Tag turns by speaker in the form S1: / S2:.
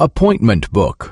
S1: Appointment book.